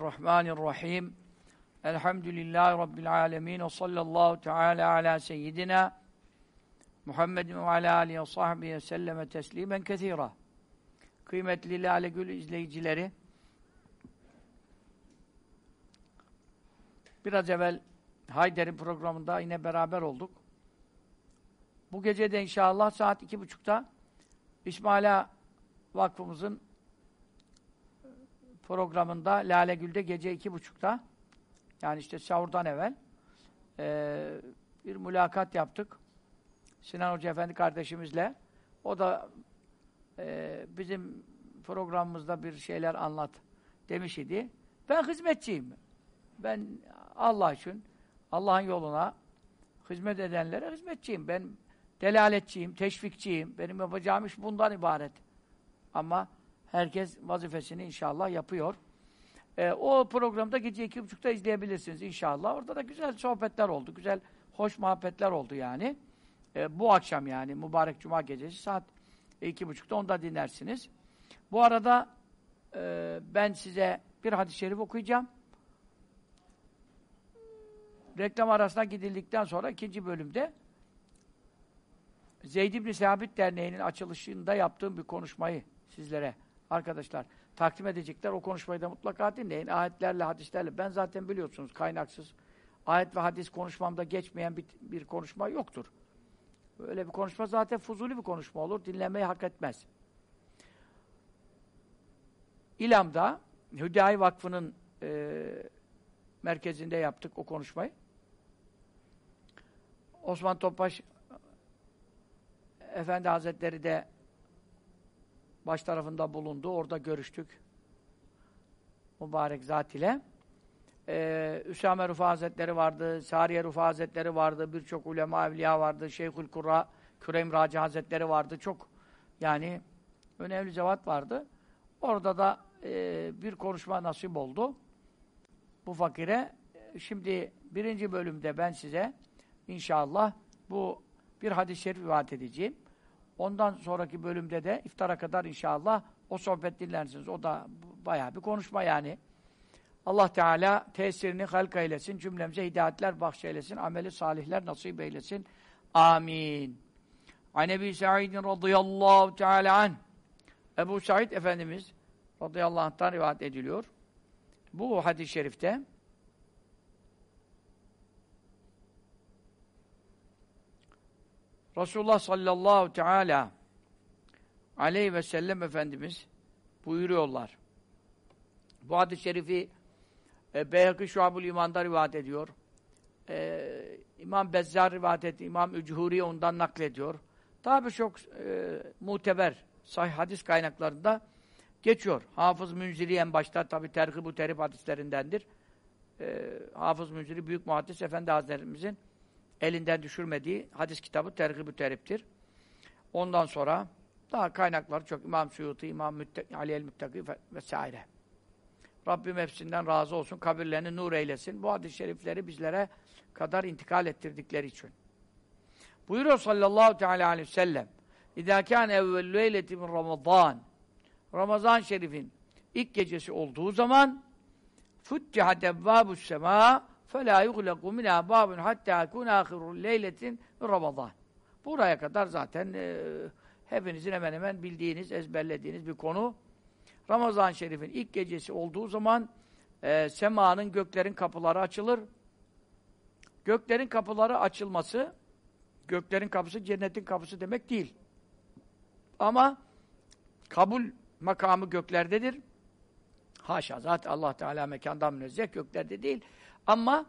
Bismillahirrahmanirrahim. Elhamdülillahi Rabbil alemin. Ve sallallahu teala ala seyyidina Muhammedin ve ala alihi ve sahbihi selleme teslimen kethira. Kıymetli Lale Gül izleyicileri, biraz evvel Hayder'in programında yine beraber olduk. Bu gece de inşallah saat iki buçukta İsmaila Vakfımızın programında Lale Gül'de gece iki buçukta yani işte sahurdan evvel e, bir mülakat yaptık. Sinan Hoca Efendi kardeşimizle. O da e, bizim programımızda bir şeyler anlat demiş idi. Ben hizmetçiyim. Ben Allah için, Allah'ın yoluna hizmet edenlere hizmetçiyim. Ben delaletçiyim, teşvikçiyim. Benim yapacağım iş bundan ibaret. Ama herkes vazifesini inşallah yapıyor. E, o programda gece iki buçukta izleyebilirsiniz inşallah. Orada da güzel sohbetler oldu. Güzel, hoş muhabbetler oldu yani. E, bu akşam yani mübarek cuma gecesi saat iki buçukta onda dinlersiniz. Bu arada e, ben size bir hadis-i şerif okuyacağım. Reklam arasına gidildikten sonra ikinci bölümde Zeyd İbni Sabit Derneği'nin açılışında yaptığım bir konuşmayı sizlere arkadaşlar takdim edecekler. O konuşmayı da mutlaka dinleyin. Ayetlerle, hadislerle. Ben zaten biliyorsunuz kaynaksız ayet ve hadis konuşmamda geçmeyen bir, bir konuşma yoktur. Öyle bir konuşma zaten fuzuli bir konuşma olur. Dinlemeyi hak etmez. İlam'da Hüdayi Vakfı'nın e, merkezinde yaptık o konuşmayı. Osman Topbaş Efendi Hazretleri de baş tarafında bulundu. Orada görüştük. Mübarek zat ile. Ee, Üsame Rufa Hazretleri vardı, Sariye Rufa Hazretleri vardı, birçok ulema evliya vardı, Şeyhül Kurra, Küreym Raci Hazretleri vardı. Çok yani önemli cevat vardı. Orada da e, bir konuşma nasip oldu. Bu fakire. Şimdi birinci bölümde ben size inşallah bu bir hadis-i şerif edeceğim. Ondan sonraki bölümde de iftara kadar inşallah o sohbet dinlersiniz. O da bayağı bir konuşma yani. Allah Teala tesirini halk eylesin, cümlemize hidayetler bahşeylesin, ameli salihler nasip eylesin. Amin. Anebi Sa'idin radıyallahu teala an. Ebu Said Efendimiz radıyallahu anh'tan rivayet ediliyor. Bu hadis-i şerifte Resulullah sallallahu teala aleyhi ve sellem Efendimiz buyuruyorlar. Bu hadis-i şerifi e, Beyhaki Şuab-ül İman'da rivayet ediyor. E, İmam Bezzar rivayet etti. İmam Üchuri ondan naklediyor. Daha birçok e, muteber sahih hadis kaynaklarında geçiyor. Hafız Münziri en başta tabi tergib-ü terip hadislerindendir. E, Hafız Münziri Büyük Muhaddis Efendi Hazretlerimizin elinden düşürmediği hadis kitabı tergib-ü teriptir. Ondan sonra daha kaynakları çok. İmam Suyuti, İmam Mütte Ali el-Müttaki vesaire. Rabbim hepsinden razı olsun. Kabirlerini nur eylesin. Bu hadis-i şerifleri bizlere kadar intikal ettirdikleri için. Buyuruyor sallallahu teala aleyhi ve sellem İzâ kâne evvel leyleti min Ramazan Ramazan şerifin ilk gecesi olduğu zaman futtihat ebbâbus semâ فَلَا يُغْلَقُ مِنَا بَابٌ حَتَّى كُنْ آخِرُ leyletin Ramazan. Buraya kadar zaten e, hepinizin hemen hemen bildiğiniz, ezberlediğiniz bir konu. Ramazan Şerif'in ilk gecesi olduğu zaman e, semanın, göklerin kapıları açılır. Göklerin kapıları açılması, göklerin kapısı cennetin kapısı demek değil. Ama kabul makamı göklerdedir. Haşa, zaten Allah Teala mekandan münezzeh göklerde değil. Ama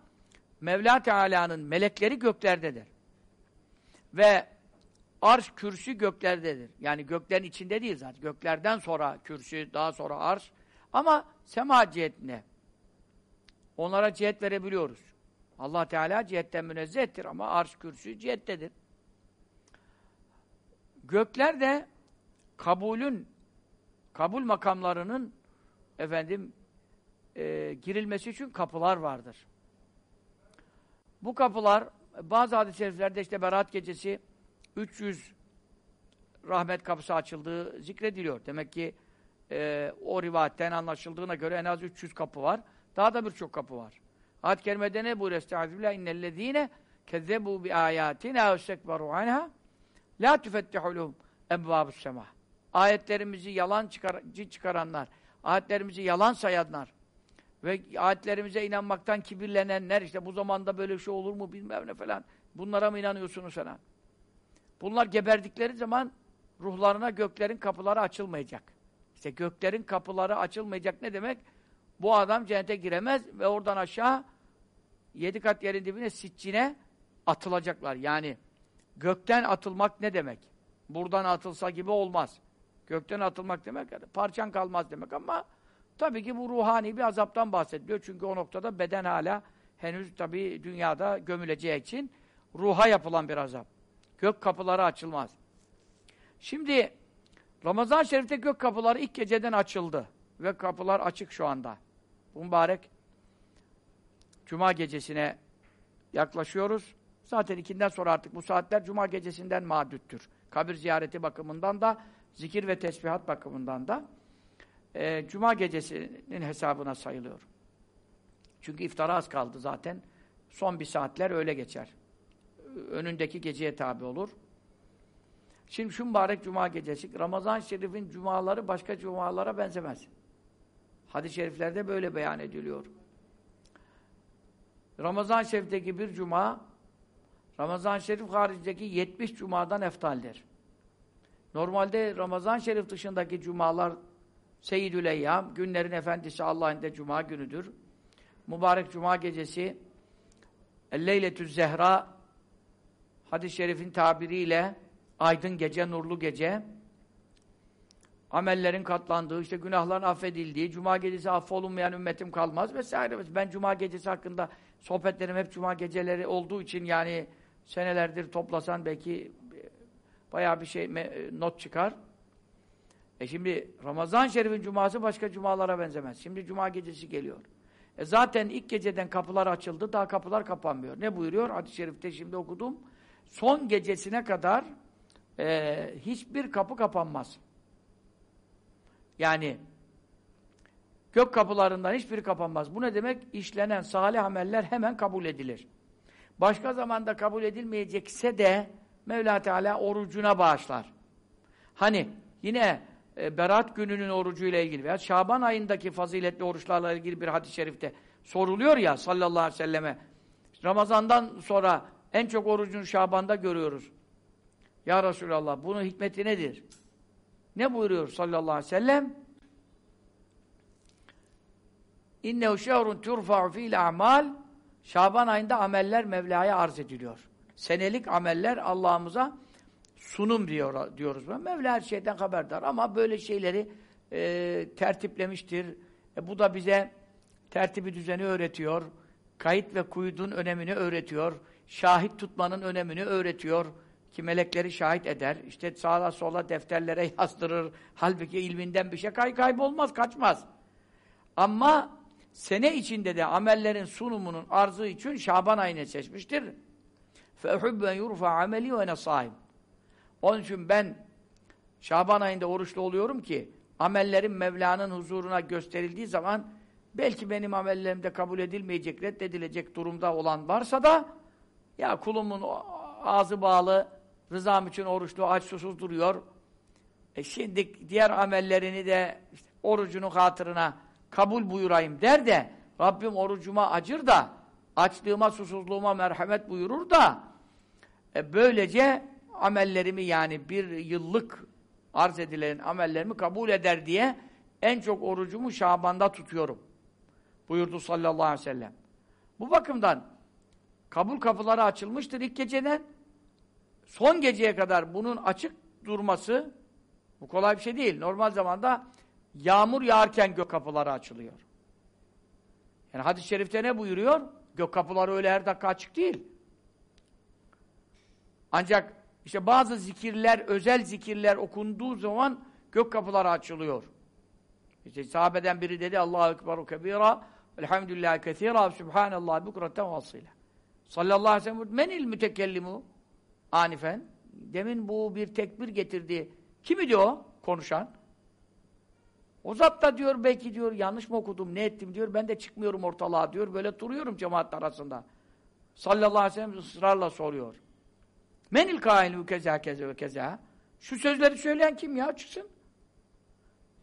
Mevla Teala'nın melekleri göklerdedir. Ve arş, kürsü göklerdedir. Yani göklerin içinde değil zaten. Göklerden sonra kürsü, daha sonra arş. Ama sema cihetine. Onlara cihet verebiliyoruz. Allah Teala cihetten münezzehtir ama arş, kürsü cihettedir. Gökler de kabulün, kabul makamlarının efendim e, girilmesi için kapılar vardır. Bu kapılar bazı hadis-i şeriflerde işte Berat gecesi 300 rahmet kapısı açıldığı zikrediliyor. Demek ki e, o rivayetten anlaşıldığına göre en az 300 kapı var. Daha da birçok kapı var. Ayet-i kerimede ne buyuruyor? Estağfirullah innellezîne kezzebû bi âyâtinâ ve sekberû anhâ lâ tüfettihu lehum ebvâbus semâ. Ayetlerimizi yalan çıkar çıkaranlar, ayetlerimizi yalan sayanlar ve ayetlerimize inanmaktan kibirlenenler, işte bu zamanda böyle bir şey olur mu bilmem ne falan. Bunlara mı inanıyorsunuz falan? Bunlar geberdikleri zaman ruhlarına göklerin kapıları açılmayacak. İşte göklerin kapıları açılmayacak ne demek? Bu adam cennete giremez ve oradan aşağı yedi kat yerin dibine siccine atılacaklar. Yani gökten atılmak ne demek? Buradan atılsa gibi olmaz. Gökten atılmak demek parçan kalmaz demek ama tabii ki bu ruhani bir azaptan bahsediliyor. Çünkü o noktada beden hala henüz tabii dünyada gömüleceği için ruha yapılan bir azap. Gök kapıları açılmaz. Şimdi Ramazan-ı Şerif'te gök kapıları ilk geceden açıldı. Ve kapılar açık şu anda. Bu mübarek Cuma gecesine yaklaşıyoruz. Zaten ikinden sonra artık bu saatler Cuma gecesinden madüttür. Kabir ziyareti bakımından da, zikir ve tesbihat bakımından da e, Cuma gecesinin hesabına sayılıyor. Çünkü iftara az kaldı zaten. Son bir saatler öyle geçer. Önündeki geceye tabi olur. Şimdi şu mübarek Cuma gecesi, Ramazan-ı Şerif'in cumaları başka cumalara benzemez. Hadis-i şeriflerde böyle beyan ediliyor. Ramazan-ı Şerif'teki bir cuma, Ramazan-ı Şerif haricindeki 70 cumadan eftaldir. Normalde Ramazan-ı Şerif dışındaki cumalar Seyyidül Eyyam, günlerin efendisi Allah'ın de cuma günüdür. Mübarek cuma gecesi El-Leyletü Zehra hadis-i şerifin tabiriyle aydın gece, nurlu gece amellerin katlandığı, işte günahların affedildiği, cuma gecesi affolunmayan ümmetim kalmaz vesaire. Ben cuma gecesi hakkında sohbetlerim hep cuma geceleri olduğu için yani senelerdir toplasan belki bayağı bir şey not çıkar. E şimdi Ramazan Şerif'in cuması başka cumalara benzemez. Şimdi cuma gecesi geliyor. E zaten ilk geceden kapılar açıldı, daha kapılar kapanmıyor. Ne buyuruyor? Hadis-i Şerif'te şimdi okudum. Son gecesine kadar e, hiçbir kapı kapanmaz. Yani gök kapılarından hiçbiri kapanmaz. Bu ne demek? İşlenen salih ameller hemen kabul edilir. Başka zamanda kabul edilmeyecekse de Mevla Teala orucuna bağışlar. Hani yine e, Berat gününün orucuyla ilgili veya Şaban ayındaki faziletli oruçlarla ilgili bir hadis-i şerifte soruluyor ya sallallahu aleyhi ve selleme Ramazan'dan sonra en çok orucunu Şaban'da görüyoruz. Ya Resulallah bunun hikmeti nedir? Ne buyuruyor sallallahu aleyhi ve sellem? İnnehu şehrun turfa'u fi'l a'mal Şaban ayında ameller Mevla'ya arz ediliyor. Senelik ameller Allah'ımıza sunum diyor, diyoruz. Mevla her şeyden haberdar ama böyle şeyleri e, tertiplemiştir. E, bu da bize tertibi düzeni öğretiyor. Kayıt ve kuydun önemini öğretiyor. Şahit tutmanın önemini öğretiyor ki melekleri şahit eder. İşte sağa sola defterlere yazdırır. Halbuki ilminden bir şey kay kaybolmaz, kaçmaz. Ama sene içinde de amellerin sunumunun arzı için Şaban ayını seçmiştir. فَاُحُبُّ اَنْ يُرْفَ عَمَلِي وَاَنَا صَائِمٌ onun için ben Şaban ayında oruçlu oluyorum ki amellerim Mevla'nın huzuruna gösterildiği zaman belki benim amellerim de kabul edilmeyecek, reddedilecek durumda olan varsa da ya kulumun ağzı bağlı, rızam için oruçlu, aç susuz duruyor. E şimdi diğer amellerini de işte, orucunun hatırına kabul buyurayım der de Rabbim orucuma acır da açlığıma, susuzluğuma merhamet buyurur da e, böylece amellerimi yani bir yıllık arz edilen amellerimi kabul eder diye en çok orucumu Şaban'da tutuyorum. Buyurdu sallallahu aleyhi ve sellem. Bu bakımdan kabul kapıları açılmıştır ilk geceden. Son geceye kadar bunun açık durması bu kolay bir şey değil. Normal zamanda yağmur yağarken gök kapıları açılıyor. Yani hadis-i şerifte ne buyuruyor? Gök kapıları öyle her dakika açık değil. Ancak işte bazı zikirler, özel zikirler okunduğu zaman gök kapıları açılıyor. İşte sahabeden biri dedi Allahu ekberu kebira elhamdülillahi kethira subhanallah bukraten vasıyla. Sallallahu aleyhi ve sellem menil mütekellimu anifen demin bu bir tekbir getirdi. Kim idi o konuşan? O zat da diyor belki diyor yanlış mı okudum ne ettim diyor ben de çıkmıyorum ortalığa diyor böyle duruyorum cemaat arasında. Sallallahu aleyhi ve sellem ısrarla soruyor. Menil kailü keza keza ve keza. Şu sözleri söyleyen kim ya çıksın?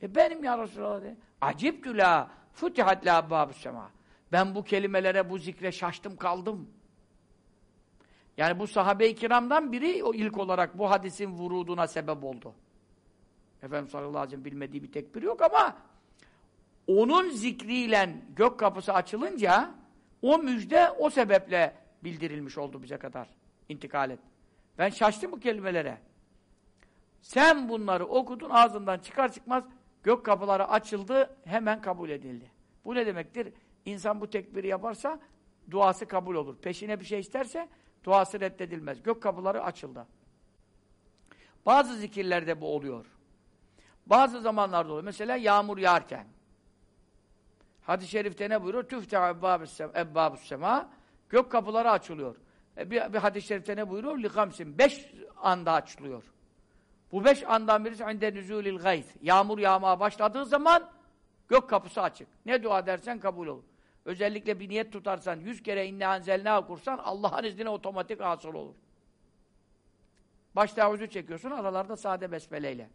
E benim ya Resulallah de. Acip la futihat la abbabus sema. Ben bu kelimelere, bu zikre şaştım kaldım. Yani bu sahabe-i kiramdan biri o ilk olarak bu hadisin vuruduna sebep oldu. Efendimiz sallallahu aleyhi ve sellem bilmediği bir tekbir yok ama onun zikriyle gök kapısı açılınca o müjde o sebeple bildirilmiş oldu bize kadar. intikal et. Ben şaştım bu kelimelere. Sen bunları okudun ağzından çıkar çıkmaz gök kapıları açıldı hemen kabul edildi. Bu ne demektir? İnsan bu tekbiri yaparsa duası kabul olur. Peşine bir şey isterse duası reddedilmez. Gök kapıları açıldı. Bazı zikirlerde bu oluyor. Bazı zamanlarda oluyor. Mesela yağmur yağarken. Hadis-i şerifte ne buyuruyor? Tüfte ebbâbus sema. Gök kapıları açılıyor. E bir, bir hadis-i şerifte ne buyuruyor? Likamsin. Beş anda açılıyor. Bu beş andan birisi inde nüzulil gayz. Yağmur yağmaya başladığı zaman gök kapısı açık. Ne dua dersen kabul olur. Özellikle bir niyet tutarsan, yüz kere inne anzelna okursan Allah'ın izniyle otomatik hasıl olur. Başta avucu çekiyorsun, aralarda sade besmeleyle.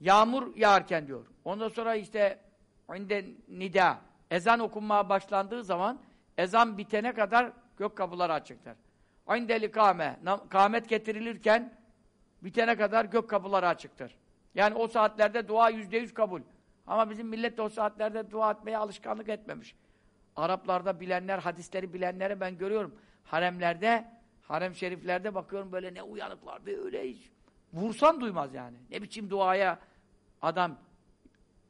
Yağmur yağarken diyor. Ondan sonra işte inde nida, ezan okunmaya başlandığı zaman ezan bitene kadar gök kapıları açıktır. İndeli kâme, kâmet getirilirken bitene kadar gök kapıları açıktır. Yani o saatlerde dua yüzde yüz kabul. Ama bizim millet de o saatlerde dua etmeye alışkanlık etmemiş. Araplarda bilenler, hadisleri bilenlere ben görüyorum. Haremlerde, harem şeriflerde bakıyorum böyle ne uyanıklar, böyle hiç. Vursan duymaz yani. Ne biçim duaya adam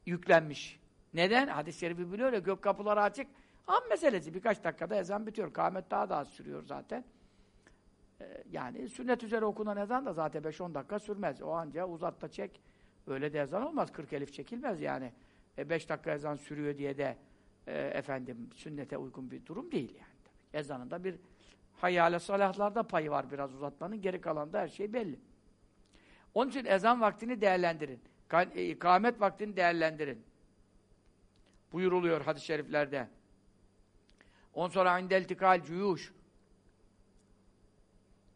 yüklenmiş. Neden? Hadis-i şerifi biliyor ya, gök kapıları açık. Am meselesi. Birkaç dakikada ezan bitiyor. Kâhmet daha da az sürüyor zaten. Ee, yani sünnet üzere okunan ezan da zaten 5-10 dakika sürmez. O anca uzat da çek. Öyle de ezan olmaz. 40 elif çekilmez yani. 5 e dakika ezan sürüyor diye de e, efendim sünnete uygun bir durum değil yani. Ezanında bir hayale salahlarda payı var biraz uzatmanın. Geri kalan da her şey belli. Onun için ezan vaktini değerlendirin. E, ikamet vaktini değerlendirin. Buyuruluyor hadis-i şeriflerde. On sonra indeltikal cuyuş.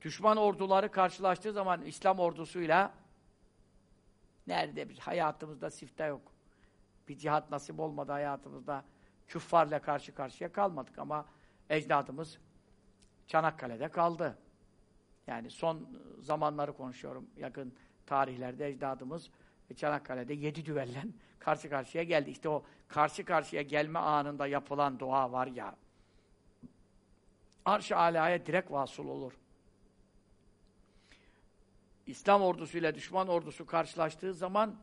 Düşman orduları karşılaştığı zaman İslam ordusuyla nerede biz hayatımızda sifte yok. Bir cihat nasip olmadı hayatımızda. Küffarla karşı karşıya kalmadık ama ecdadımız Çanakkale'de kaldı. Yani son zamanları konuşuyorum. Yakın tarihlerde ecdadımız Çanakkale'de yedi düvellen karşı karşıya geldi. İşte o karşı karşıya gelme anında yapılan dua var ya arş-ı alaya direkt vasıl olur. İslam ordusuyla düşman ordusu karşılaştığı zaman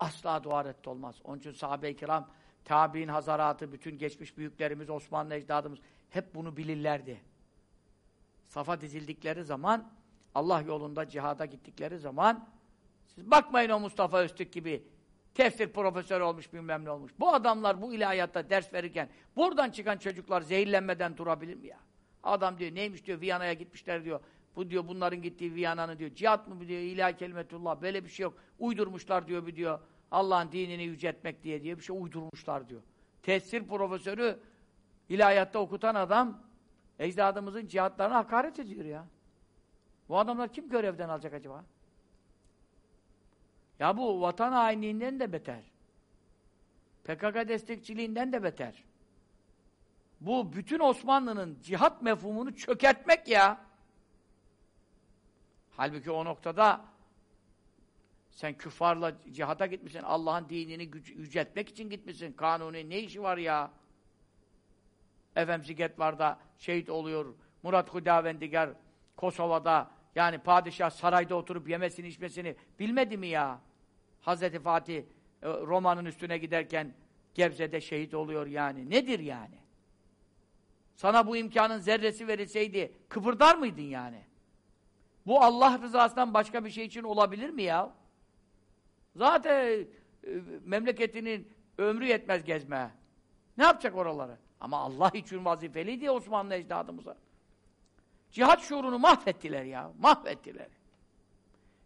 asla dua olmaz. Onun için sahabe-i kiram, tabi'in hazaratı, bütün geçmiş büyüklerimiz, Osmanlı ecdadımız hep bunu bilirlerdi. Safa dizildikleri zaman, Allah yolunda cihada gittikleri zaman siz bakmayın o Mustafa Öztürk gibi tefsir profesörü olmuş bilmem ne olmuş. Bu adamlar bu ilahiyatta ders verirken buradan çıkan çocuklar zehirlenmeden durabilir mi ya? Adam diyor neymiş diyor Viyana'ya gitmişler diyor. Bu diyor bunların gittiği Viyana'nın diyor. Cihat mı diyor ilahi kelimetullah böyle bir şey yok. Uydurmuşlar diyor bir diyor. Allah'ın dinini yüceltmek diye diye bir şey uydurmuşlar diyor. Tefsir profesörü ilahiyatta okutan adam ecdadımızın cihatlarına hakaret ediyor ya. Bu adamlar kim görevden alacak acaba? Ya bu vatan hainliğinden de beter. PKK destekçiliğinden de beter. Bu bütün Osmanlı'nın cihat mefhumunu çökertmek ya. Halbuki o noktada sen küffarla cihata gitmişsin, Allah'ın dinini yüceltmek için gitmişsin. Kanuni ne işi var ya? Efendim Ziget var da şehit oluyor. Murat Hudavendigar Kosova'da yani padişah sarayda oturup yemesini içmesini bilmedi mi ya? Hazreti Fatih e, Roma'nın üstüne giderken Gebze'de şehit oluyor yani. Nedir yani? Sana bu imkanın zerresi verilseydi kıpırdar mıydın yani? Bu Allah rızasından başka bir şey için olabilir mi ya? Zaten e, memleketinin ömrü yetmez gezmeye. Ne yapacak oraları? Ama Allah için vazifeli diye Osmanlı ecdadımıza. Cihat şuurunu mahvettiler ya. Mahvettiler.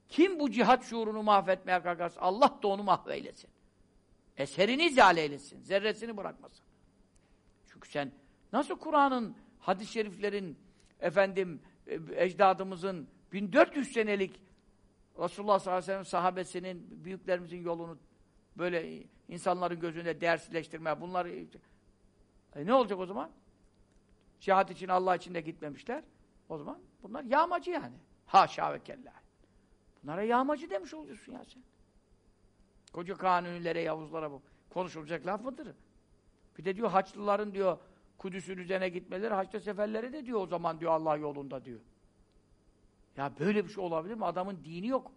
Kim bu cihat şuurunu mahvetmeye kalkarsa Allah da onu mahveylesin. Eserini izale eylesin. Zerresini bırakmasın. Çünkü sen nasıl Kur'an'ın, hadis-i şeriflerin, efendim, e, ecdadımızın 1400 senelik Resulullah sallallahu aleyhi ve sellem sahabesinin, büyüklerimizin yolunu böyle insanların gözünde değersizleştirme, bunları e ne olacak o zaman? Cihat için Allah için de gitmemişler. O zaman bunlar yağmacı yani. Haşa ve kella. Bunlara yağmacı demiş oluyorsun ya sen. Koca kanunilere, yavuzlara bu. Konuşulacak laf mıdır? Bir de diyor Haçlıların diyor Kudüs'ün üzerine gitmeleri, Haçlı seferleri de diyor o zaman diyor Allah yolunda diyor. Ya böyle bir şey olabilir mi? Adamın dini yok.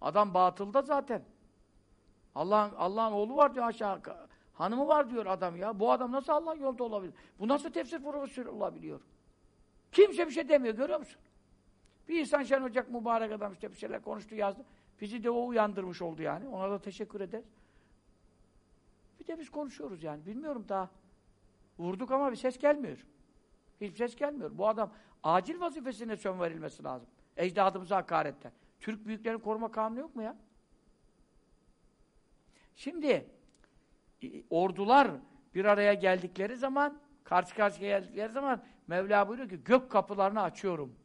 Adam batılda zaten. Allah'ın Allah'ın oğlu var diyor aşağı. Hanımı var diyor adam ya. Bu adam nasıl Allah yolunda olabilir? Bu nasıl tefsir profesörü olabiliyor? Kimse bir şey demiyor görüyor musun? Bir insan Şen Ocak mübarek adam işte bir şeyler konuştu yazdı. Bizi de o uyandırmış oldu yani. Ona da teşekkür ederiz. Bir de biz konuşuyoruz yani. Bilmiyorum daha. Vurduk ama bir ses gelmiyor. Hiçbir ses gelmiyor. Bu adam acil vazifesine son verilmesi lazım. Ecdadımıza hakaretten. Türk büyüklerin koruma kanunu yok mu ya? Şimdi ordular bir araya geldikleri zaman karşı karşıya geldikleri zaman Mevla buyuruyor ki gök kapılarını açıyorum.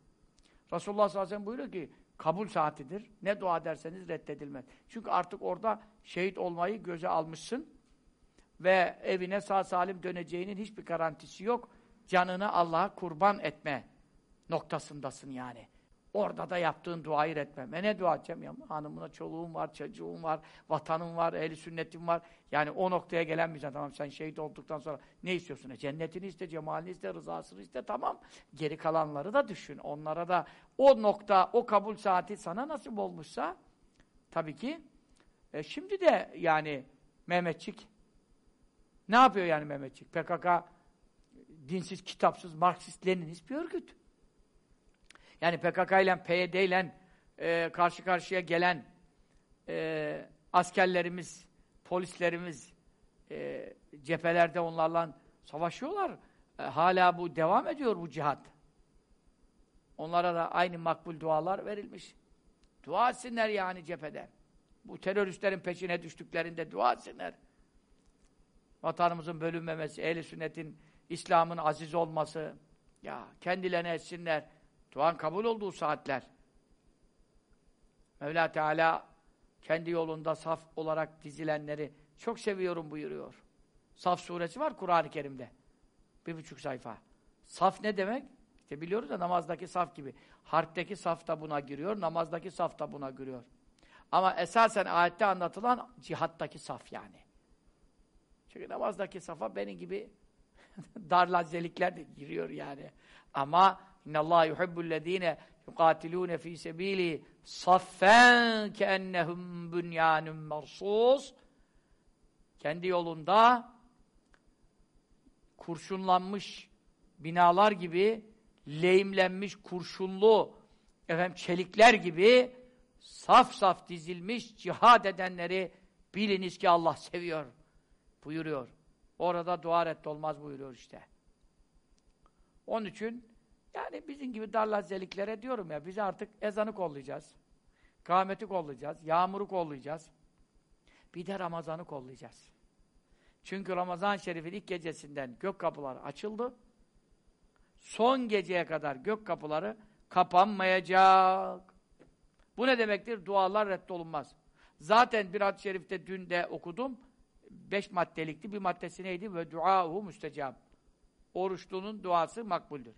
Resulullah sallallahu aleyhi ve sellem buyuruyor ki kabul saatidir. Ne dua ederseniz reddedilmez. Çünkü artık orada şehit olmayı göze almışsın ve evine sağ salim döneceğinin hiçbir garantisi yok. Canını Allah'a kurban etme noktasındasın yani. Orada da yaptığın duayı etmem. E ne dua edeceğim ya? Hanımına çoluğum var, çocuğum var, vatanım var, ehli sünnetim var. Yani o noktaya gelemeyeceksin. Tamam sen şehit olduktan sonra ne istiyorsun? E cennetini iste, cemalini iste, rızasını iste. Tamam. Geri kalanları da düşün. Onlara da o nokta, o kabul saati sana nasip olmuşsa tabii ki e şimdi de yani Mehmetçik ne yapıyor yani Mehmetçik? PKK dinsiz, kitapsız, Marksist, Leninist bir örgüt. Yani PKK ile, PYD ile e, karşı karşıya gelen e, askerlerimiz, polislerimiz e, cephelerde onlarla savaşıyorlar. E, hala bu devam ediyor bu cihat. Onlara da aynı makbul dualar verilmiş. Dua etsinler yani cephede. Bu teröristlerin peşine düştüklerinde dua etsinler. Vatanımızın bölünmemesi, ehl sünnetin, İslam'ın aziz olması, ya kendilerine etsinler. Duan kabul olduğu saatler. Mevla Teala kendi yolunda saf olarak dizilenleri çok seviyorum buyuruyor. Saf suresi var Kur'an-ı Kerim'de. Bir buçuk sayfa. Saf ne demek? İşte biliyoruz da namazdaki saf gibi. Harpteki saf da buna giriyor, namazdaki saf da buna giriyor. Ama esasen ayette anlatılan cihattaki saf yani. Çünkü namazdaki safa benim gibi darlazelikler de giriyor yani. Ama Allah yuhibbu'llezine yuqatilune fi sebili saffen keennehum bunyanun marsus. Kendi yolunda kurşunlanmış binalar gibi lehimlenmiş kurşunlu efendim çelikler gibi saf saf dizilmiş cihad edenleri biliniz ki Allah seviyor buyuruyor. Orada dua reddolmaz buyuruyor işte. Onun için yani bizim gibi darlazeliklere diyorum ya, biz artık ezanı kollayacağız. Kâmeti kollayacağız, yağmuru kollayacağız. Bir de Ramazan'ı kollayacağız. Çünkü Ramazan Şerif'in ilk gecesinden gök kapıları açıldı. Son geceye kadar gök kapıları kapanmayacak. Bu ne demektir? Dualar reddolunmaz. Zaten bir hadis-i şerifte dün de okudum. Beş maddelikti. Bir maddesi neydi? Ve duahu müstecab. Oruçlunun duası makbuldür.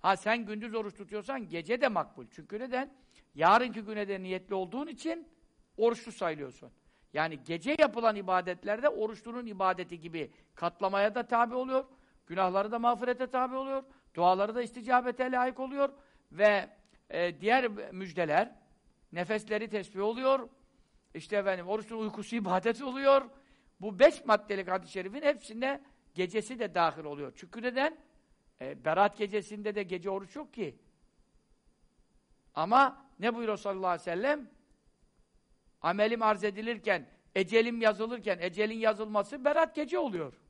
Ha sen gündüz oruç tutuyorsan gece de makbul. Çünkü neden? Yarınki güne de niyetli olduğun için oruçlu sayılıyorsun. Yani gece yapılan ibadetlerde oruçlunun ibadeti gibi katlamaya da tabi oluyor. Günahları da mağfirete tabi oluyor. Duaları da isticabete layık oluyor. Ve e, diğer müjdeler nefesleri tesbih oluyor. İşte efendim oruçlunun uykusu ibadet oluyor. Bu beş maddelik hadis-i şerifin hepsinde gecesi de dahil oluyor. Çünkü neden? E, Berat gecesinde de gece oruç yok ki. Ama ne buyuruyor sallallahu aleyhi ve sellem? Amelim arz edilirken, ecelim yazılırken, ecelin yazılması berat gece oluyor.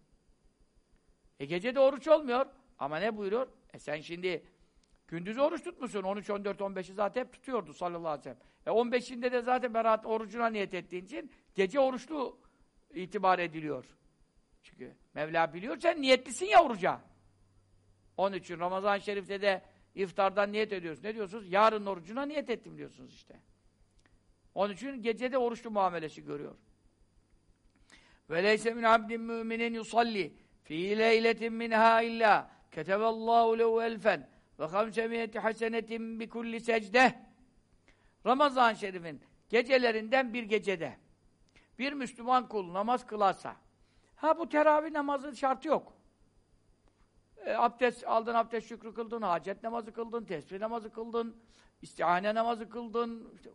E gece de oruç olmuyor. Ama ne buyuruyor? E sen şimdi gündüz oruç tutmuşsun. 13, 14, 15'i zaten hep tutuyordu sallallahu aleyhi ve sellem. E 15'inde de zaten berat orucuna niyet ettiğin için gece oruçlu itibar ediliyor. Çünkü Mevla biliyor sen niyetlisin ya oruca. Onun için Ramazan-ı Şerif'te de iftardan niyet ediyorsunuz. Ne diyorsunuz? Yarın orucuna niyet ettim diyorsunuz işte. Onun için gecede oruçlu muamelesi görüyor. Min abdin müminin yusalli fi leyletin minha illa keteballahu lehu elfen ve hamsemiyeti hasenetin bi kulli secde Ramazan-ı Şerif'in gecelerinden bir gecede bir Müslüman kul namaz kılarsa ha bu teravih namazın şartı yok. E, abdest aldın, abdest şükrü kıldın, hacet namazı kıldın, tesbih namazı kıldın, istihane namazı kıldın, işte,